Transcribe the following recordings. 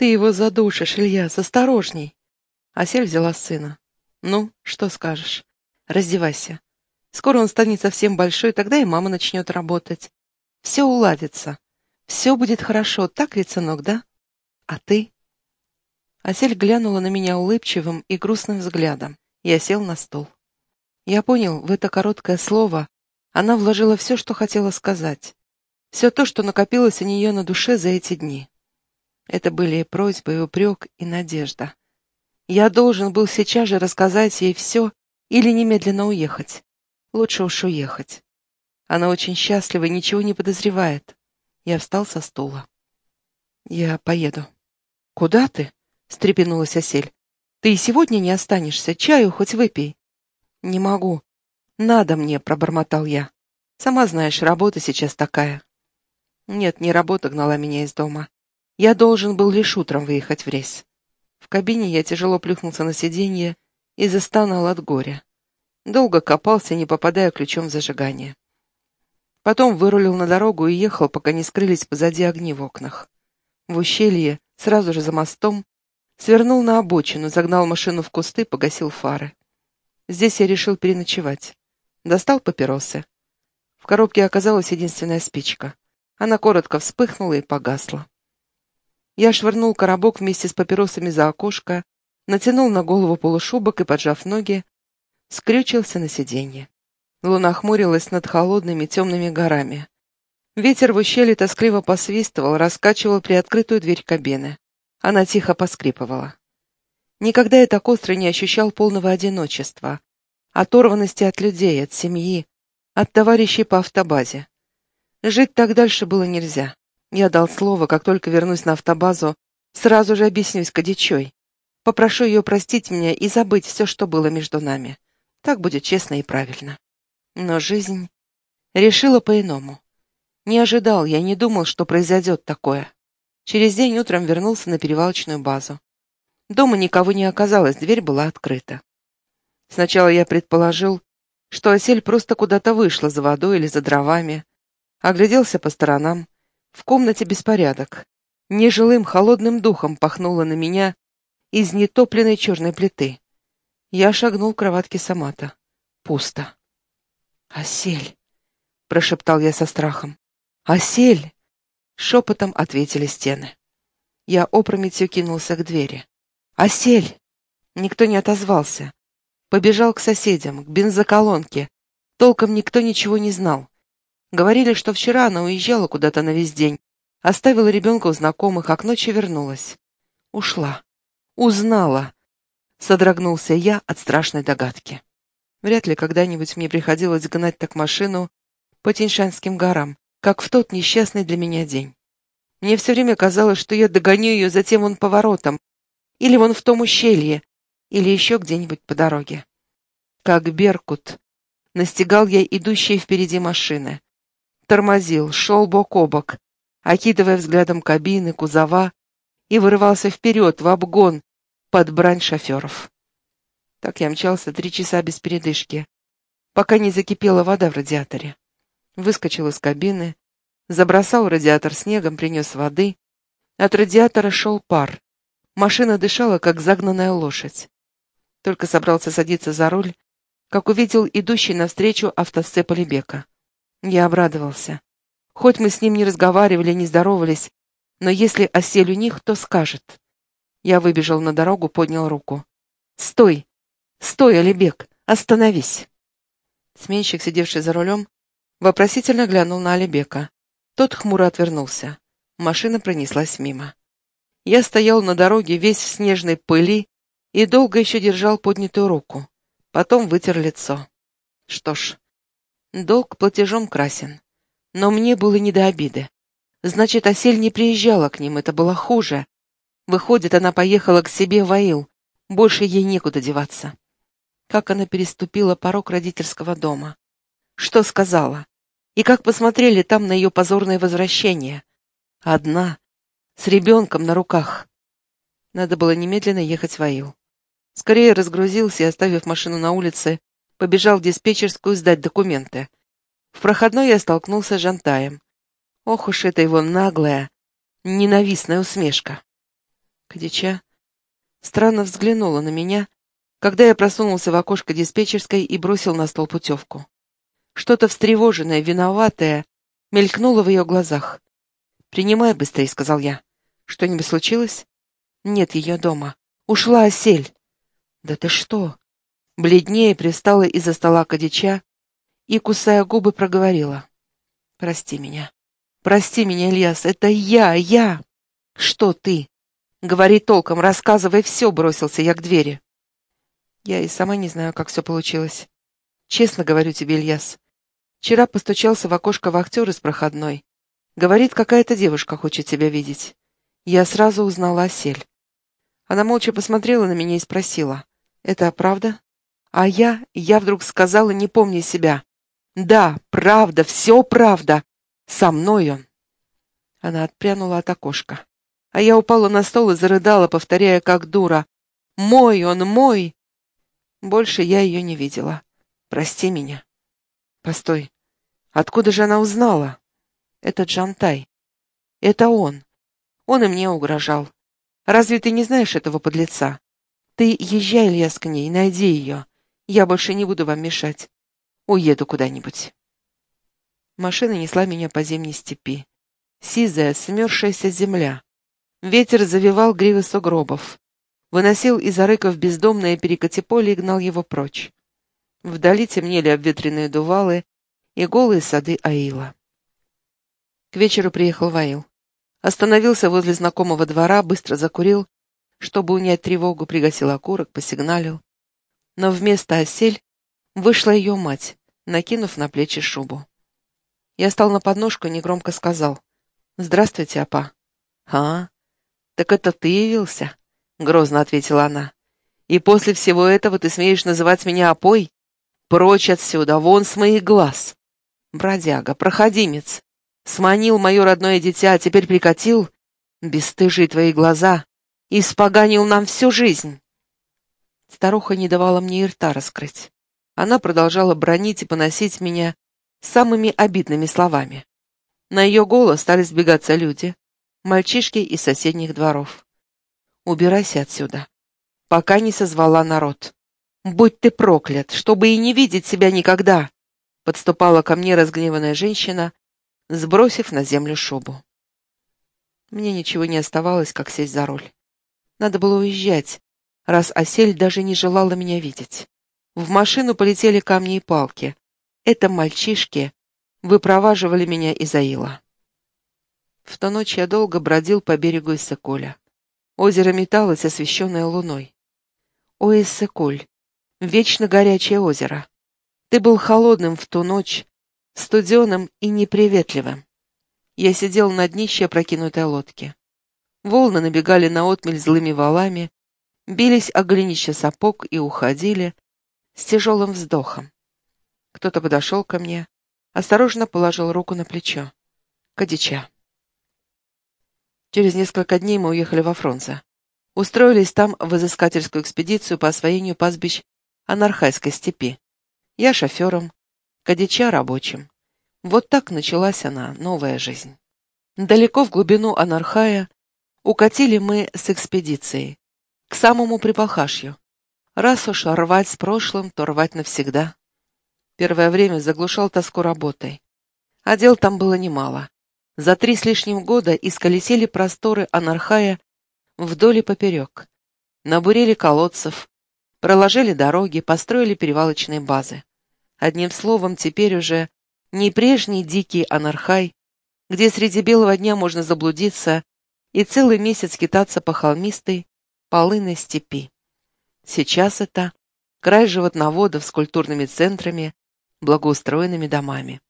Ты его задушишь, Ильяс, осторожней. Асель взяла сына. Ну, что скажешь? Раздевайся. Скоро он станет совсем большой, тогда и мама начнет работать. Все уладится. Все будет хорошо, так ведь, сынок, да? А ты? Асель глянула на меня улыбчивым и грустным взглядом. Я сел на стол. Я понял, в это короткое слово она вложила все, что хотела сказать. Все то, что накопилось у нее на душе за эти дни. Это были и просьбы, и упрек, и надежда. Я должен был сейчас же рассказать ей все или немедленно уехать. Лучше уж уехать. Она очень счастлива и ничего не подозревает. Я встал со стула. «Я поеду». «Куда ты?» — встрепенулась Осель. «Ты и сегодня не останешься. Чаю хоть выпей». «Не могу. Надо мне», — пробормотал я. «Сама знаешь, работа сейчас такая». Нет, не работа гнала меня из дома. Я должен был лишь утром выехать в рейс. В кабине я тяжело плюхнулся на сиденье и застонал от горя. Долго копался, не попадая ключом в зажигание. Потом вырулил на дорогу и ехал, пока не скрылись позади огни в окнах. В ущелье, сразу же за мостом, свернул на обочину, загнал машину в кусты, погасил фары. Здесь я решил переночевать. Достал папиросы. В коробке оказалась единственная спичка. Она коротко вспыхнула и погасла. Я швырнул коробок вместе с папиросами за окошко, натянул на голову полушубок и, поджав ноги, скрючился на сиденье. Луна хмурилась над холодными темными горами. Ветер в ущелье тоскливо посвистывал, раскачивал приоткрытую дверь кабины. Она тихо поскрипывала. Никогда я так остро не ощущал полного одиночества, оторванности от людей, от семьи, от товарищей по автобазе. Жить так дальше было нельзя. Я дал слово, как только вернусь на автобазу, сразу же объяснюсь Кадичой. Попрошу ее простить меня и забыть все, что было между нами. Так будет честно и правильно. Но жизнь решила по-иному. Не ожидал я, не думал, что произойдет такое. Через день утром вернулся на перевалочную базу. Дома никого не оказалось, дверь была открыта. Сначала я предположил, что осель просто куда-то вышла за водой или за дровами, Огляделся по сторонам. В комнате беспорядок. Нежилым холодным духом пахнуло на меня из нетопленной черной плиты. Я шагнул к кроватке Самата. Пусто. «Осель!» — прошептал я со страхом. «Осель!» — шепотом ответили стены. Я опрометью кинулся к двери. «Осель!» Никто не отозвался. Побежал к соседям, к бензоколонке. Толком никто ничего не знал. Говорили, что вчера она уезжала куда-то на весь день, оставила ребенка у знакомых, а к ночи вернулась. Ушла. Узнала. Содрогнулся я от страшной догадки. Вряд ли когда-нибудь мне приходилось гнать так машину по Тиньшанским горам, как в тот несчастный для меня день. Мне все время казалось, что я догоню ее за тем вон поворотом, или вон в том ущелье, или еще где-нибудь по дороге. Как Беркут, настигал я идущие впереди машины тормозил, шел бок о бок, окидывая взглядом кабины, кузова, и вырывался вперед, в обгон, под брань шоферов. Так я мчался три часа без передышки, пока не закипела вода в радиаторе. Выскочил из кабины, забросал радиатор снегом, принес воды. От радиатора шел пар. Машина дышала, как загнанная лошадь. Только собрался садиться за руль, как увидел идущий навстречу автосцеп Алибека. Я обрадовался. Хоть мы с ним не разговаривали, не здоровались, но если осель у них, то скажет. Я выбежал на дорогу, поднял руку. «Стой! Стой, Алибек! Остановись!» Сменщик, сидевший за рулем, вопросительно глянул на Алибека. Тот хмуро отвернулся. Машина пронеслась мимо. Я стоял на дороге весь в снежной пыли и долго еще держал поднятую руку. Потом вытер лицо. Что ж, Долг платежом красен. Но мне было не до обиды. Значит, Осель не приезжала к ним, это было хуже. Выходит, она поехала к себе в Аил. Больше ей некуда деваться. Как она переступила порог родительского дома. Что сказала? И как посмотрели там на ее позорное возвращение. Одна, с ребенком на руках. Надо было немедленно ехать в Аил. Скорее разгрузился и, оставив машину на улице, побежал в диспетчерскую сдать документы. В проходной я столкнулся с Жантаем. Ох уж это его наглая, ненавистная усмешка. Кадича странно взглянула на меня, когда я просунулся в окошко диспетчерской и бросил на стол путевку. Что-то встревоженное, виноватое мелькнуло в ее глазах. «Принимай быстрее», — сказал я. «Что-нибудь случилось?» «Нет ее дома. Ушла осель». «Да ты что?» Бледнее пристала из-за стола Кадича и, кусая губы, проговорила. «Прости меня. Прости меня, Ильяс, это я, я!» «Что ты?» «Говори толком, рассказывай все», — бросился я к двери. Я и сама не знаю, как все получилось. Честно говорю тебе, Ильяс. Вчера постучался в окошко вахтер из проходной. Говорит, какая-то девушка хочет тебя видеть. Я сразу узнала Осель. Она молча посмотрела на меня и спросила. «Это правда?» А я, я вдруг сказала, не помня себя. «Да, правда, все правда. Со мной он». Она отпрянула от окошка. А я упала на стол и зарыдала, повторяя, как дура. «Мой он, мой!» Больше я ее не видела. Прости меня. Постой. Откуда же она узнала? Это Джантай. Это он. Он и мне угрожал. Разве ты не знаешь этого подлеца? Ты езжай, Ильяс, к ней, найди ее. Я больше не буду вам мешать. Уеду куда-нибудь. Машина несла меня по зимней степи. Сизая, смерзшаяся земля. Ветер завивал гривы сугробов. Выносил из арыков бездомное перекати поле и гнал его прочь. Вдали темнели обветренные дувалы и голые сады Аила. К вечеру приехал Ваил. Остановился возле знакомого двора, быстро закурил, чтобы унять тревогу, пригасил окурок, посигналил. Но вместо осель вышла ее мать, накинув на плечи шубу. Я стал на подножку и негромко сказал. «Здравствуйте, апа». «А, так это ты явился?» — грозно ответила она. «И после всего этого ты смеешь называть меня опой? Прочь отсюда, вон с моих глаз!» «Бродяга, проходимец, сманил мое родное дитя, а теперь прикатил? Бесстыжие твои глаза, испоганил нам всю жизнь!» Старуха не давала мне и рта раскрыть. Она продолжала бронить и поносить меня самыми обидными словами. На ее голос стали сбегаться люди, мальчишки из соседних дворов. «Убирайся отсюда, пока не созвала народ. Будь ты проклят, чтобы и не видеть себя никогда!» Подступала ко мне разгневанная женщина, сбросив на землю шубу. Мне ничего не оставалось, как сесть за руль. Надо было уезжать, раз осель даже не желала меня видеть. В машину полетели камни и палки. Это мальчишки выпроваживали меня из Аила. В ту ночь я долго бродил по берегу Иссыколя. Озеро металось, освещенное луной. О, Иссыколь, вечно горячее озеро. Ты был холодным в ту ночь, студеным и неприветливым. Я сидел на днище опрокинутой лодки. Волны набегали на отмель злыми валами, бились о голенище сапог и уходили с тяжелым вздохом. Кто-то подошел ко мне, осторожно положил руку на плечо. Кадича. Через несколько дней мы уехали во Фрунзе. Устроились там в изыскательскую экспедицию по освоению пастбищ Анархайской степи. Я шофером, Кадича рабочим. Вот так началась она, новая жизнь. Далеко в глубину Анархая укатили мы с экспедицией, к самому припахашью. Раз уж рвать с прошлым, то рвать навсегда. Первое время заглушал тоску работой. А дел там было немало. За три с лишним года исколесили просторы Анархая вдоль и поперек. Набурили колодцев, проложили дороги, построили перевалочные базы. Одним словом, теперь уже не прежний дикий Анархай, где среди белого дня можно заблудиться и целый месяц китаться по холмистой, полынной степи. Сейчас это край животноводов с культурными центрами, благоустроенными домами.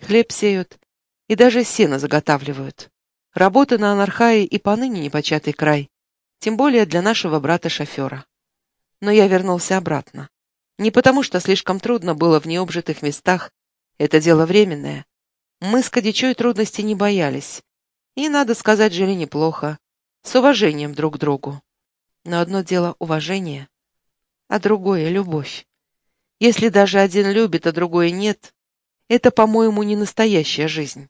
Хлеб сеют и даже сено заготавливают. Работа на Анархае и поныне непочатый край, тем более для нашего брата-шофера. Но я вернулся обратно. Не потому, что слишком трудно было в необжитых местах, это дело временное. Мы с Кадичой трудностей не боялись. И, надо сказать, жили неплохо, с уважением друг к другу. Но одно дело уважение, а другое — любовь. Если даже один любит, а другой нет, это, по-моему, не настоящая жизнь.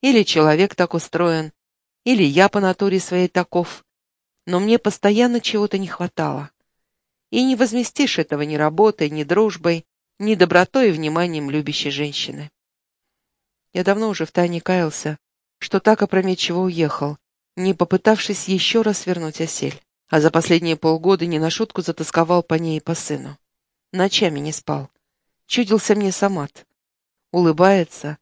Или человек так устроен, или я по натуре своей таков. но мне постоянно чего-то не хватало. И не возместишь этого ни работой, ни дружбой, ни добротой и вниманием любящей женщины. Я давно уже втайне каялся, что так опрометчиво уехал, не попытавшись еще раз вернуть осель. А за последние полгода не на шутку затасковал по ней и по сыну. Ночами не спал. Чудился мне Самат. Улыбается,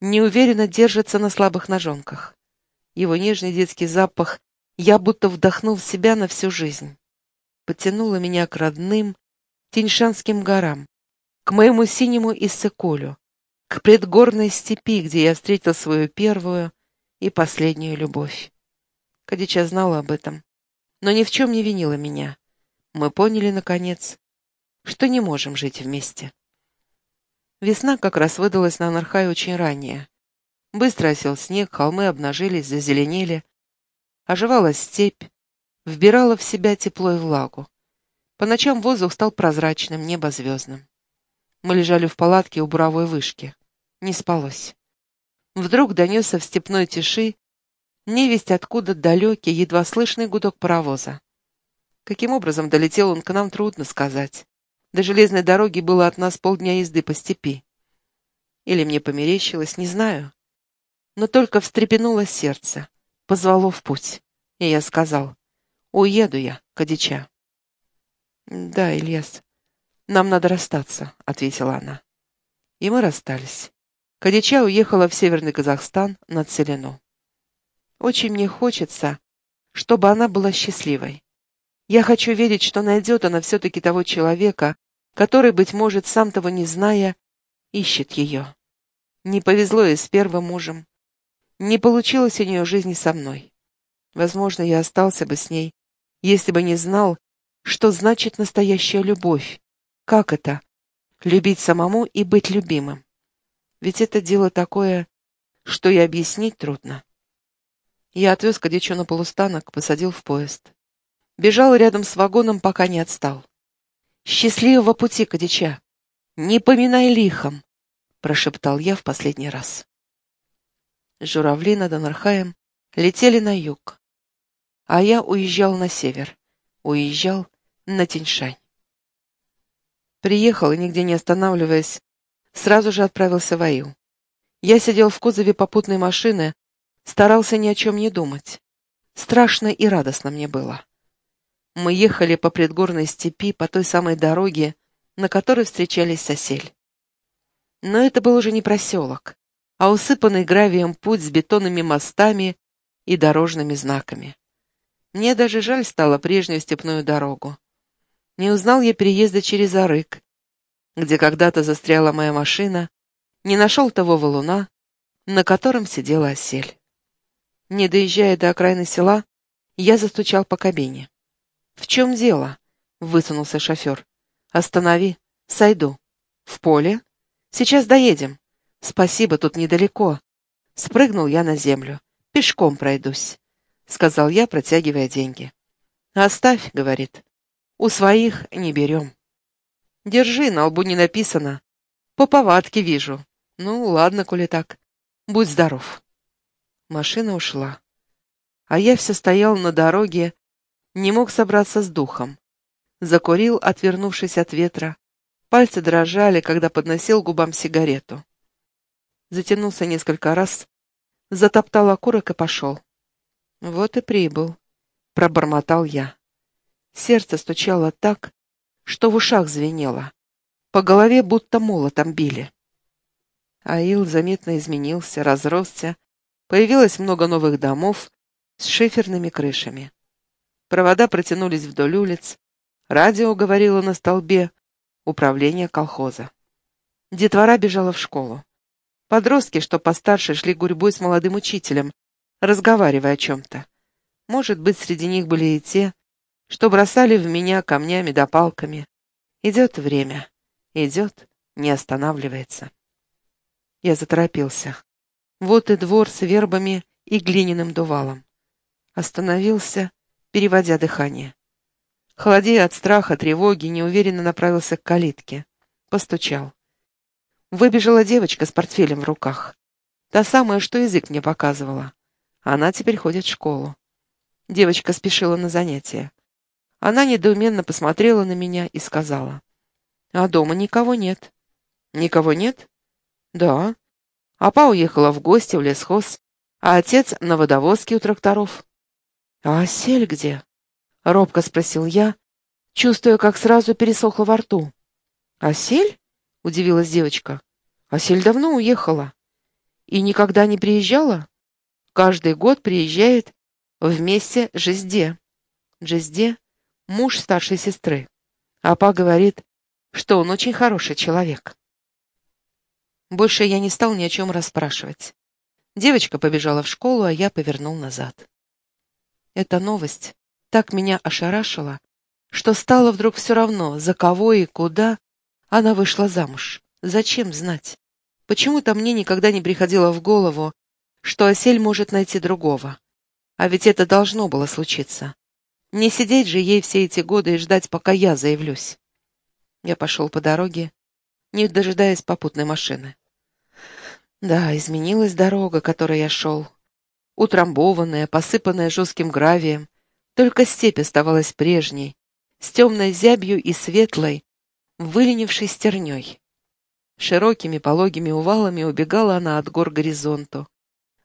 неуверенно держится на слабых ножонках. Его нежный детский запах я будто вдохнул в себя на всю жизнь. Потянуло меня к родным Тиньшанским горам, к моему синему Иссыколю, к предгорной степи, где я встретил свою первую и последнюю любовь. Кадича знала об этом, но ни в чем не винила меня. Мы поняли, наконец, что не можем жить вместе. Весна как раз выдалась на Анархае очень ранняя. Быстро осел снег, холмы обнажились, зазеленели. Оживала степь, вбирала в себя тепло и влагу. По ночам воздух стал прозрачным, небо звездным. Мы лежали в палатке у буровой вышки. Не спалось. Вдруг донесся в степной тиши невесть откуда далекий, едва слышный гудок паровоза. Каким образом долетел он к нам, трудно сказать. До железной дороги было от нас полдня езды по степи. Или мне померещилось, не знаю. Но только встрепенуло сердце, позвало в путь. И я сказал, уеду я, Кадича. «Да, Ильяс, нам надо расстаться», — ответила она. И мы расстались. Кадича уехала в Северный Казахстан на Целину. Очень мне хочется, чтобы она была счастливой. Я хочу верить, что найдет она все-таки того человека, который, быть может, сам того не зная, ищет ее. Не повезло ей с первым мужем. Не получилось у нее жизни со мной. Возможно, я остался бы с ней, если бы не знал, что значит настоящая любовь. Как это? Любить самому и быть любимым. Ведь это дело такое, что и объяснить трудно. Я отвез Кадичу на полустанок, посадил в поезд. Бежал рядом с вагоном, пока не отстал. «Счастливого пути, Кадича! Не поминай лихом!» — прошептал я в последний раз. Журавли над Анархаем летели на юг, а я уезжал на север, уезжал на Тиньшань. Приехал и, нигде не останавливаясь, сразу же отправился в Аю. Я сидел в кузове попутной машины, старался ни о чем не думать. Страшно и радостно мне было. Мы ехали по предгорной степи, по той самой дороге, на которой встречались сосель. Но это был уже не проселок, а усыпанный гравием путь с бетонными мостами и дорожными знаками. Мне даже жаль стало прежнюю степную дорогу. Не узнал я переезда через Арык, где когда-то застряла моя машина, не нашел того валуна, на котором сидела осель. Не доезжая до окраины села, я застучал по кабине. «В чем дело?» — высунулся шофер. «Останови. Сойду. В поле? Сейчас доедем. Спасибо, тут недалеко». Спрыгнул я на землю. «Пешком пройдусь», — сказал я, протягивая деньги. «Оставь», — говорит. «У своих не берем». «Держи, на лбу не написано. По повадке вижу. Ну, ладно, коли так. Будь здоров». Машина ушла. А я все стоял на дороге, не мог собраться с духом. Закурил, отвернувшись от ветра. Пальцы дрожали, когда подносил губам сигарету. Затянулся несколько раз, затоптал окурок и пошел. Вот и прибыл, пробормотал я. Сердце стучало так, что в ушах звенело. По голове будто молотом били. Аил заметно изменился, разросся, появилось много новых домов с шиферными крышами. Провода протянулись вдоль улиц, радио говорило на столбе, управление колхоза. Детвора бежала в школу. Подростки, что постарше, шли гурьбой с молодым учителем, разговаривая о чем-то. Может быть, среди них были и те, что бросали в меня камнями да палками. Идет время, идет, не останавливается. Я заторопился. Вот и двор с вербами и глиняным дувалом. Остановился переводя дыхание. Холодея от страха, тревоги, неуверенно направился к калитке. Постучал. Выбежала девочка с портфелем в руках. Та самая, что язык мне показывала. Она теперь ходит в школу. Девочка спешила на занятия. Она недоуменно посмотрела на меня и сказала. «А дома никого нет». «Никого нет?» «Да». Апа уехала в гости в лесхоз, а отец на водовозке у тракторов. «А осель где?» — робко спросил я, чувствуя, как сразу пересохло во рту. «Осель?» — удивилась девочка. «Осель давно уехала. И никогда не приезжала? Каждый год приезжает вместе с Жизде. Жизде — муж старшей сестры. Апа говорит, что он очень хороший человек». Больше я не стал ни о чем расспрашивать. Девочка побежала в школу, а я повернул назад. Эта новость так меня ошарашила, что стало вдруг все равно, за кого и куда она вышла замуж. Зачем знать? Почему-то мне никогда не приходило в голову, что Осель может найти другого. А ведь это должно было случиться. Не сидеть же ей все эти годы и ждать, пока я заявлюсь. Я пошел по дороге, не дожидаясь попутной машины. Да, изменилась дорога, которой я шел. Утрамбованная, посыпанная жестким гравием. Только степь оставалась прежней, с темной зябью и светлой, выленившей стерней. Широкими пологими увалами убегала она от гор горизонту,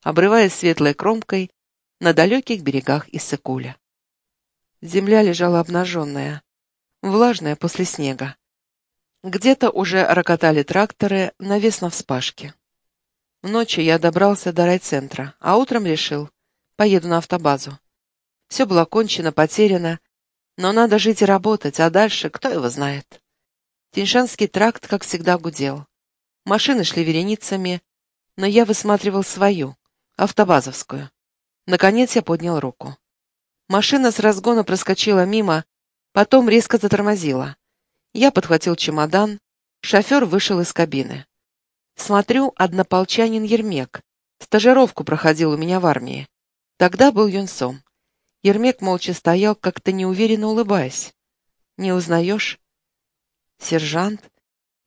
обрываясь светлой кромкой на далеких берегах Иссыкуля. Земля лежала обнаженная, влажная после снега. Где-то уже рокотали тракторы, навес на вспашке. Ночью я добрался до райцентра, а утром решил, поеду на автобазу. Все было кончено, потеряно, но надо жить и работать, а дальше кто его знает. Тиньшанский тракт, как всегда, гудел. Машины шли вереницами, но я высматривал свою, автобазовскую. Наконец я поднял руку. Машина с разгона проскочила мимо, потом резко затормозила. Я подхватил чемодан, шофер вышел из кабины. Смотрю, однополчанин Ермек. Стажировку проходил у меня в армии. Тогда был юнцом. Ермек молча стоял, как-то неуверенно улыбаясь. «Не узнаешь?» «Сержант?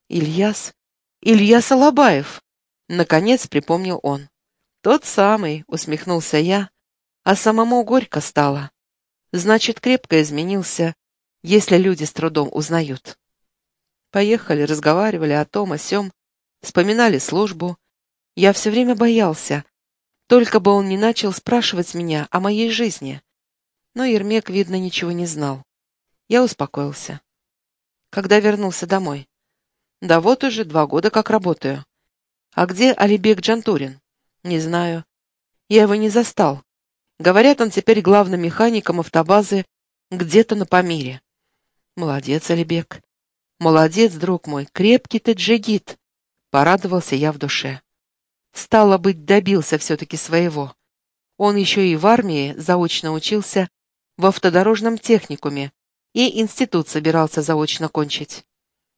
Ильяс? Ильяс Алабаев!» Наконец припомнил он. «Тот самый», — усмехнулся я, а самому горько стало. «Значит, крепко изменился, если люди с трудом узнают. Поехали, разговаривали о том, о сём, вспоминали службу. Я все время боялся, только бы он не начал спрашивать меня о моей жизни. Но Ермек, видно, ничего не знал. Я успокоился. Когда вернулся домой? Да вот уже два года как работаю. А где Алибек Джантурин? Не знаю. Я его не застал. Говорят, он теперь главным механиком автобазы где-то на Памире. Молодец, Алибек. Молодец, друг мой, крепкий ты джигит. Порадовался я в душе. Стало быть, добился все-таки своего. Он еще и в армии заочно учился в автодорожном техникуме и институт собирался заочно кончить.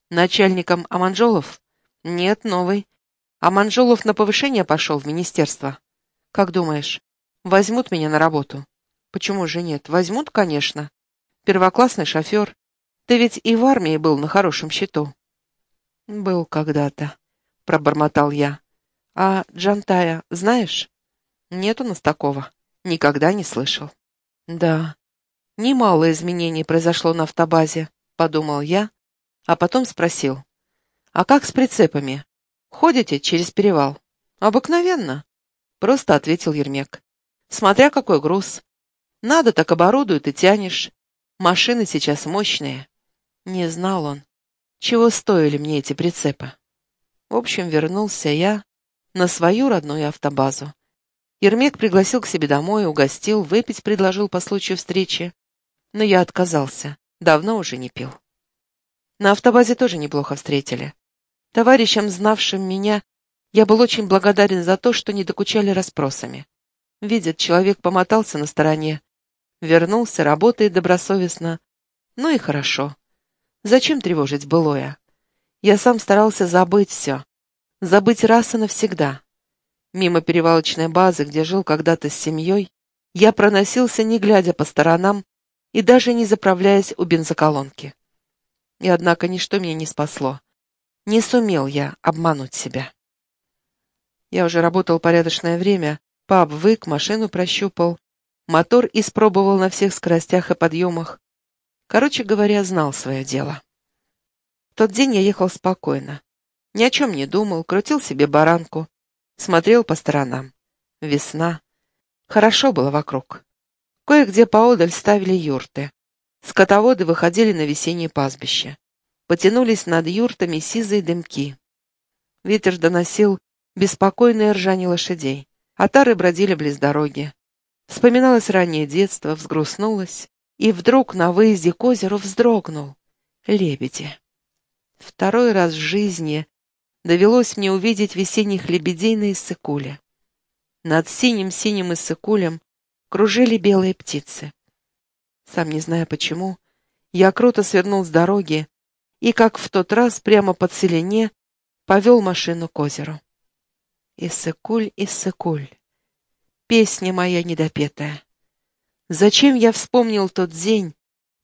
Начальником Аманжолов? Нет, новый. Аманжолов на повышение пошел в министерство. Как думаешь, возьмут меня на работу? Почему же нет? Возьмут, конечно. Первоклассный шофер, ты ведь и в армии был на хорошем счету. Был когда-то, пробормотал я. А Джантая знаешь? Нет у нас такого. Никогда не слышал. Да, немало изменений произошло на автобазе, подумал я, а потом спросил. А как с прицепами? Ходите через перевал? Обыкновенно, просто ответил Ермек. Смотря какой груз. Надо так оборудуют и тянешь. Машины сейчас мощные. Не знал он, чего стоили мне эти прицепы. В общем, вернулся я на свою родную автобазу. Ермек пригласил к себе домой, угостил, выпить предложил по случаю встречи. Но я отказался, давно уже не пил. На автобазе тоже неплохо встретили. Товарищам, знавшим меня, я был очень благодарен за то, что не докучали расспросами. Видят, человек помотался на стороне, вернулся, работает добросовестно. Ну и хорошо. Зачем тревожить былое? Я сам старался забыть все. Забыть раз и навсегда. Мимо перевалочной базы, где жил когда-то с семьей, я проносился, не глядя по сторонам и даже не заправляясь у бензоколонки. И однако ничто меня не спасло. Не сумел я обмануть себя. Я уже работал порядочное время, пап вык, машину прощупал. Мотор испробовал на всех скоростях и подъемах. Короче говоря, знал свое дело. В тот день я ехал спокойно. Ни о чем не думал, крутил себе баранку, смотрел по сторонам. Весна. Хорошо было вокруг. Кое-где поодаль ставили юрты. Скотоводы выходили на весеннее пастбище. Потянулись над юртами сизые дымки. Ветер доносил беспокойное ржание лошадей. Отары бродили близ дороги. Вспоминалось раннее детство, взгрустнулось, и вдруг на выезде к озеру вздрогнул. Лебеди. Второй раз в жизни довелось мне увидеть весенних лебедей на Иссыкуле. Над синим-синим Иссыкулем кружили белые птицы. Сам не зная почему, я круто свернул с дороги и, как в тот раз, прямо по целине, повел машину к озеру. Иссыкуль, Иссыкуль, песня моя недопетая. Зачем я вспомнил тот день,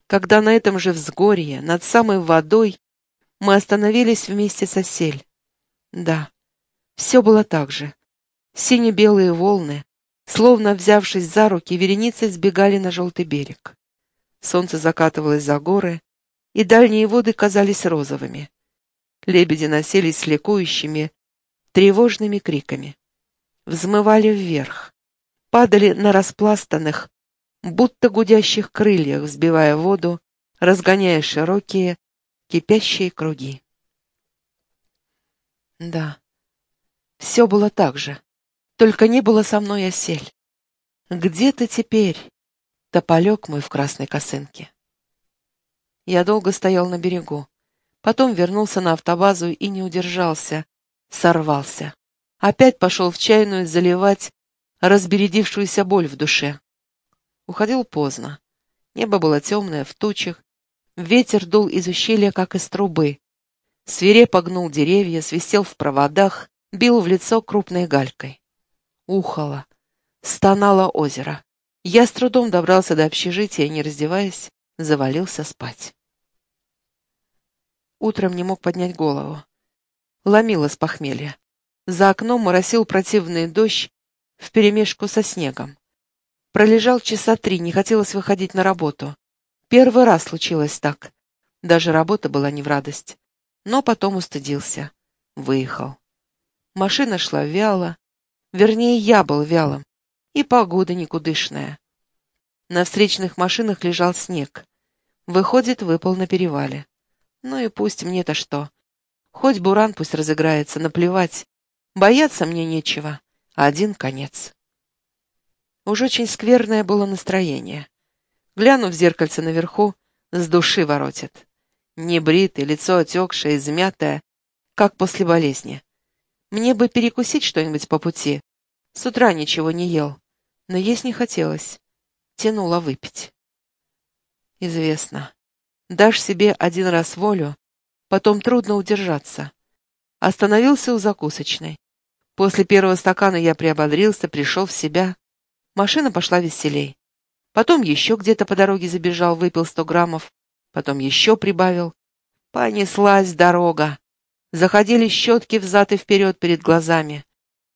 когда на этом же взгорье, над самой водой, мы остановились вместе с осель? Да, все было так же. Сине-белые волны, словно взявшись за руки, вереницей сбегали на желтый берег. Солнце закатывалось за горы, и дальние воды казались розовыми. Лебеди носились с ликующими, тревожными криками. Взмывали вверх, падали на распластанных, будто гудящих крыльях, взбивая воду, разгоняя широкие, кипящие круги. Да, все было так же, только не было со мной осель. Где ты теперь, тополек мой в красной косынке? Я долго стоял на берегу, потом вернулся на автобазу и не удержался, сорвался. Опять пошел в чайную заливать разбередившуюся боль в душе. Уходил поздно. Небо было темное, в тучах. Ветер дул из ущелья, как из трубы. Свирепо гнул деревья, свистел в проводах, бил в лицо крупной галькой. Ухало. Стонало озеро. Я с трудом добрался до общежития, не раздеваясь, завалился спать. Утром не мог поднять голову. Ломило с похмелья. За окном моросил противный дождь вперемешку со снегом. Пролежал часа три, не хотелось выходить на работу. Первый раз случилось так. Даже работа была не в радость. Но потом устыдился. Выехал. Машина шла вяло. Вернее, я был вялым. И погода никудышная. На встречных машинах лежал снег. Выходит, выпал на перевале. Ну и пусть мне-то что. Хоть буран пусть разыграется, наплевать. Бояться мне нечего. Один конец. Уж очень скверное было настроение. Гляну в зеркальце наверху, с души воротит. Небритый, лицо отекшее, измятое, как после болезни. Мне бы перекусить что-нибудь по пути. С утра ничего не ел, но есть не хотелось. Тянуло выпить. Известно. Дашь себе один раз волю, потом трудно удержаться. Остановился у закусочной. После первого стакана я приободрился, пришел в себя. Машина пошла веселей. Потом еще где-то по дороге забежал, выпил сто граммов. Потом еще прибавил. Понеслась дорога. Заходили щетки взад и вперед перед глазами.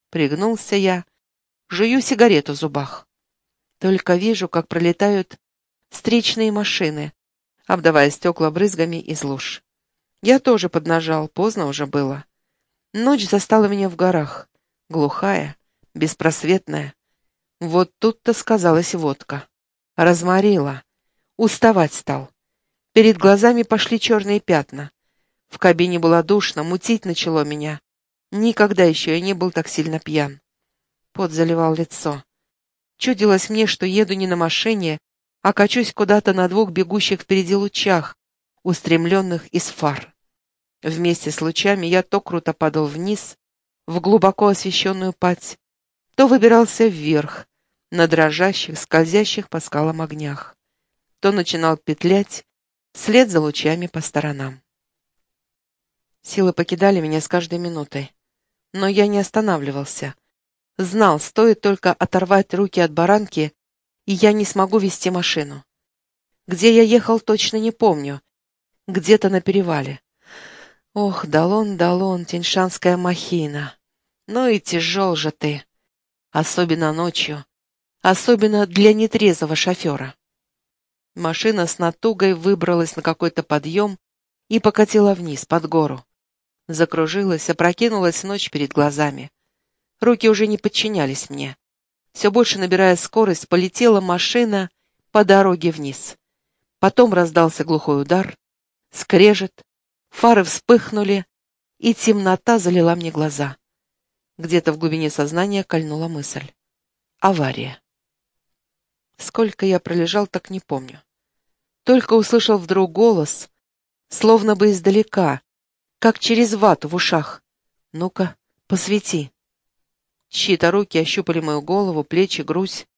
Пригнулся я. Жую сигарету в зубах. Только вижу, как пролетают встречные машины, обдавая стекла брызгами из луж. Я тоже поднажал, поздно уже было. Ночь застала меня в горах, глухая, беспросветная. Вот тут-то сказалась водка. Разморила. Уставать стал. Перед глазами пошли черные пятна. В кабине было душно, мутить начало меня. Никогда еще я не был так сильно пьян. Пот заливал лицо. Чудилось мне, что еду не на машине, а качусь куда-то на двух бегущих впереди лучах, устремленных из фар. Вместе с лучами я то круто падал вниз, в глубоко освещенную пать, то выбирался вверх, на дрожащих, скользящих по скалам огнях, то начинал петлять вслед за лучами по сторонам. Силы покидали меня с каждой минутой, но я не останавливался. Знал, стоит только оторвать руки от баранки, и я не смогу вести машину. Где я ехал, точно не помню. Где-то на перевале. Ох, Далон, Далон, Теньшанская махина. Ну и тяжел же ты. Особенно ночью, особенно для нетрезвого шофера. Машина с натугой выбралась на какой-то подъем и покатила вниз, под гору. Закружилась, опрокинулась ночь перед глазами. Руки уже не подчинялись мне. Все больше набирая скорость, полетела машина по дороге вниз. Потом раздался глухой удар, скрежет, фары вспыхнули, и темнота залила мне глаза. Где-то в глубине сознания кольнула мысль. Авария. Сколько я пролежал, так не помню. Только услышал вдруг голос, словно бы издалека, как через вату в ушах. «Ну-ка, посвети». Чьи-то руки ощупали мою голову, плечи, грудь.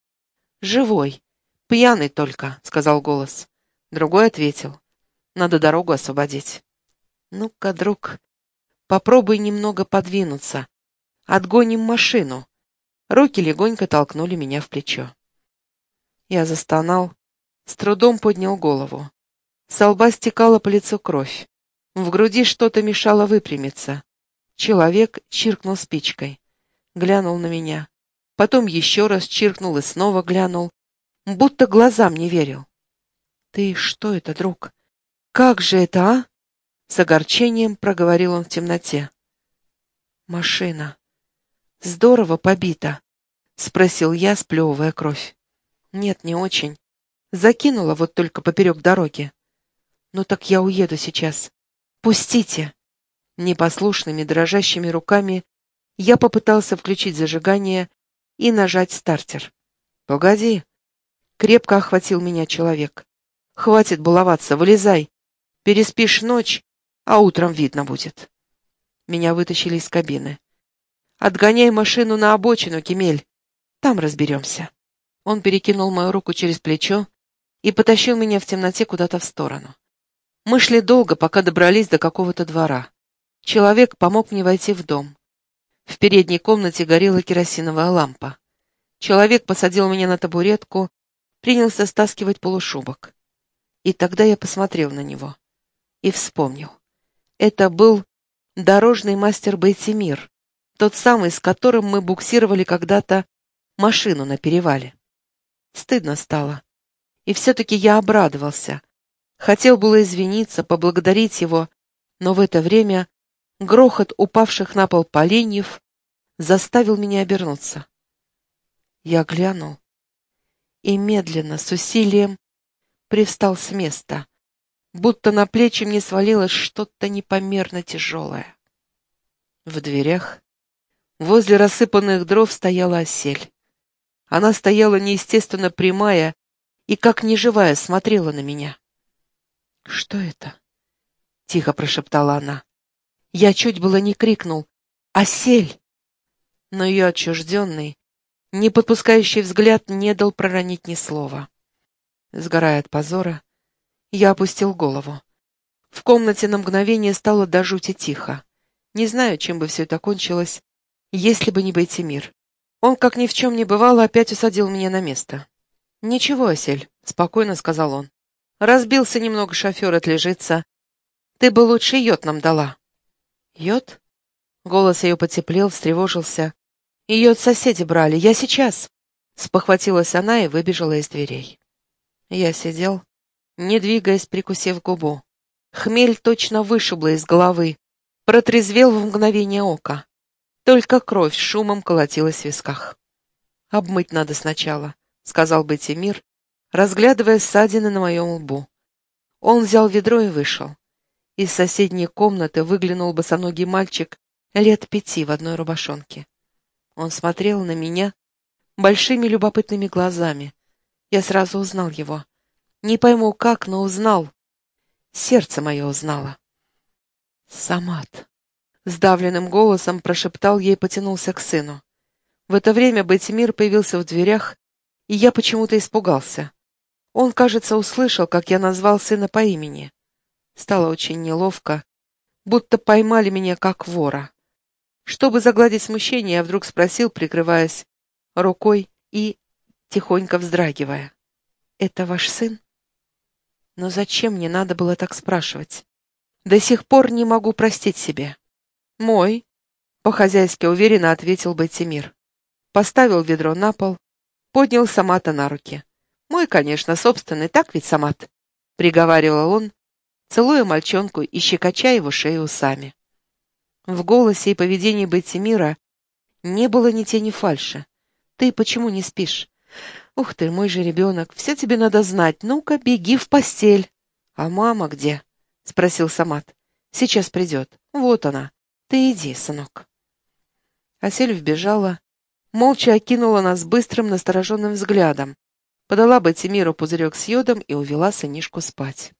«Живой. Пьяный только», — сказал голос. Другой ответил. «Надо дорогу освободить». «Ну-ка, друг, попробуй немного подвинуться. Отгоним машину». Руки легонько толкнули меня в плечо. Я застонал, с трудом поднял голову. С лба стекала по лицу кровь. В груди что-то мешало выпрямиться. Человек чиркнул спичкой. Глянул на меня. Потом еще раз чиркнул и снова глянул. Будто глазам не верил. «Ты что это, друг? Как же это, а?» С огорчением проговорил он в темноте. «Машина. Здорово побита», — спросил я, сплевывая кровь. «Нет, не очень. Закинула вот только поперек дороги. Ну так я уеду сейчас. Пустите!» Непослушными, дрожащими руками я попытался включить зажигание и нажать стартер. «Погоди!» Крепко охватил меня человек. «Хватит баловаться, вылезай! Переспишь ночь, а утром видно будет». Меня вытащили из кабины. «Отгоняй машину на обочину, Кемель. Там разберемся». Он перекинул мою руку через плечо и потащил меня в темноте куда-то в сторону. Мы шли долго, пока добрались до какого-то двора. Человек помог мне войти в дом. В передней комнате горела керосиновая лампа. Человек посадил меня на табуретку, принялся стаскивать полушубок. И тогда я посмотрел на него и вспомнил. Это был дорожный мастер Бейтимир, тот самый, с которым мы буксировали когда-то машину на перевале. Стыдно стало. И все-таки я обрадовался. Хотел было извиниться, поблагодарить его, но в это время грохот упавших на пол поленьев заставил меня обернуться. Я глянул и медленно, с усилием, привстал с места, будто на плечи мне свалилось что-то непомерно тяжелое. В дверях, возле рассыпанных дров, стояла осель. Она стояла неестественно прямая и, как неживая, смотрела на меня. «Что это?» — тихо прошептала она. Я чуть было не крикнул «Осель!» Но ее отчужденный, не подпускающий взгляд не дал проронить ни слова. Сгорая от позора, я опустил голову. В комнате на мгновение стало до жути тихо. Не знаю, чем бы все это кончилось, если бы не мир. Он, как ни в чем не бывало, опять усадил меня на место. «Ничего, Осель», — спокойно сказал он. «Разбился немного шофер, отлежится. Ты бы лучше йод нам дала». «Йод?» Голос ее потеплел, встревожился. «Йод соседи брали. Я сейчас!» Спохватилась она и выбежала из дверей. Я сидел, не двигаясь, прикусив губу. Хмель точно вышибла из головы, протрезвел в мгновение ока. Только кровь шумом колотилась в висках. «Обмыть надо сначала», — сказал Бетимир, разглядывая ссадины на моем лбу. Он взял ведро и вышел. Из соседней комнаты выглянул босоногий мальчик лет пяти в одной рубашонке. Он смотрел на меня большими любопытными глазами. Я сразу узнал его. Не пойму как, но узнал. Сердце мое узнало. «Самат», Сдавленным голосом прошептал ей потянулся к сыну. В это время Бетимир появился в дверях, и я почему-то испугался. Он, кажется, услышал, как я назвал сына по имени. Стало очень неловко, будто поймали меня как вора. Чтобы загладить смущение, я вдруг спросил, прикрываясь рукой и тихонько вздрагивая. «Это ваш сын?» Но зачем мне надо было так спрашивать? До сих пор не могу простить себе. «Мой», — по-хозяйски уверенно ответил Бетимир. Поставил ведро на пол поднял Самата на руки. «Мой, конечно, собственный, так ведь, Самат?» — приговаривал он, целуя мальчонку и щекоча его шею усами. В голосе и поведении Бетимира не было ни тени фальши. «Ты почему не спишь?» «Ух ты, мой же ребенок, все тебе надо знать. Ну-ка, беги в постель». «А мама где?» — спросил Самат. «Сейчас придет. Вот она. Ты иди, сынок». Асель вбежала, молча окинула нас быстрым настороженным взглядом, подала Батимиру пузырек с йодом и увела сынишку спать.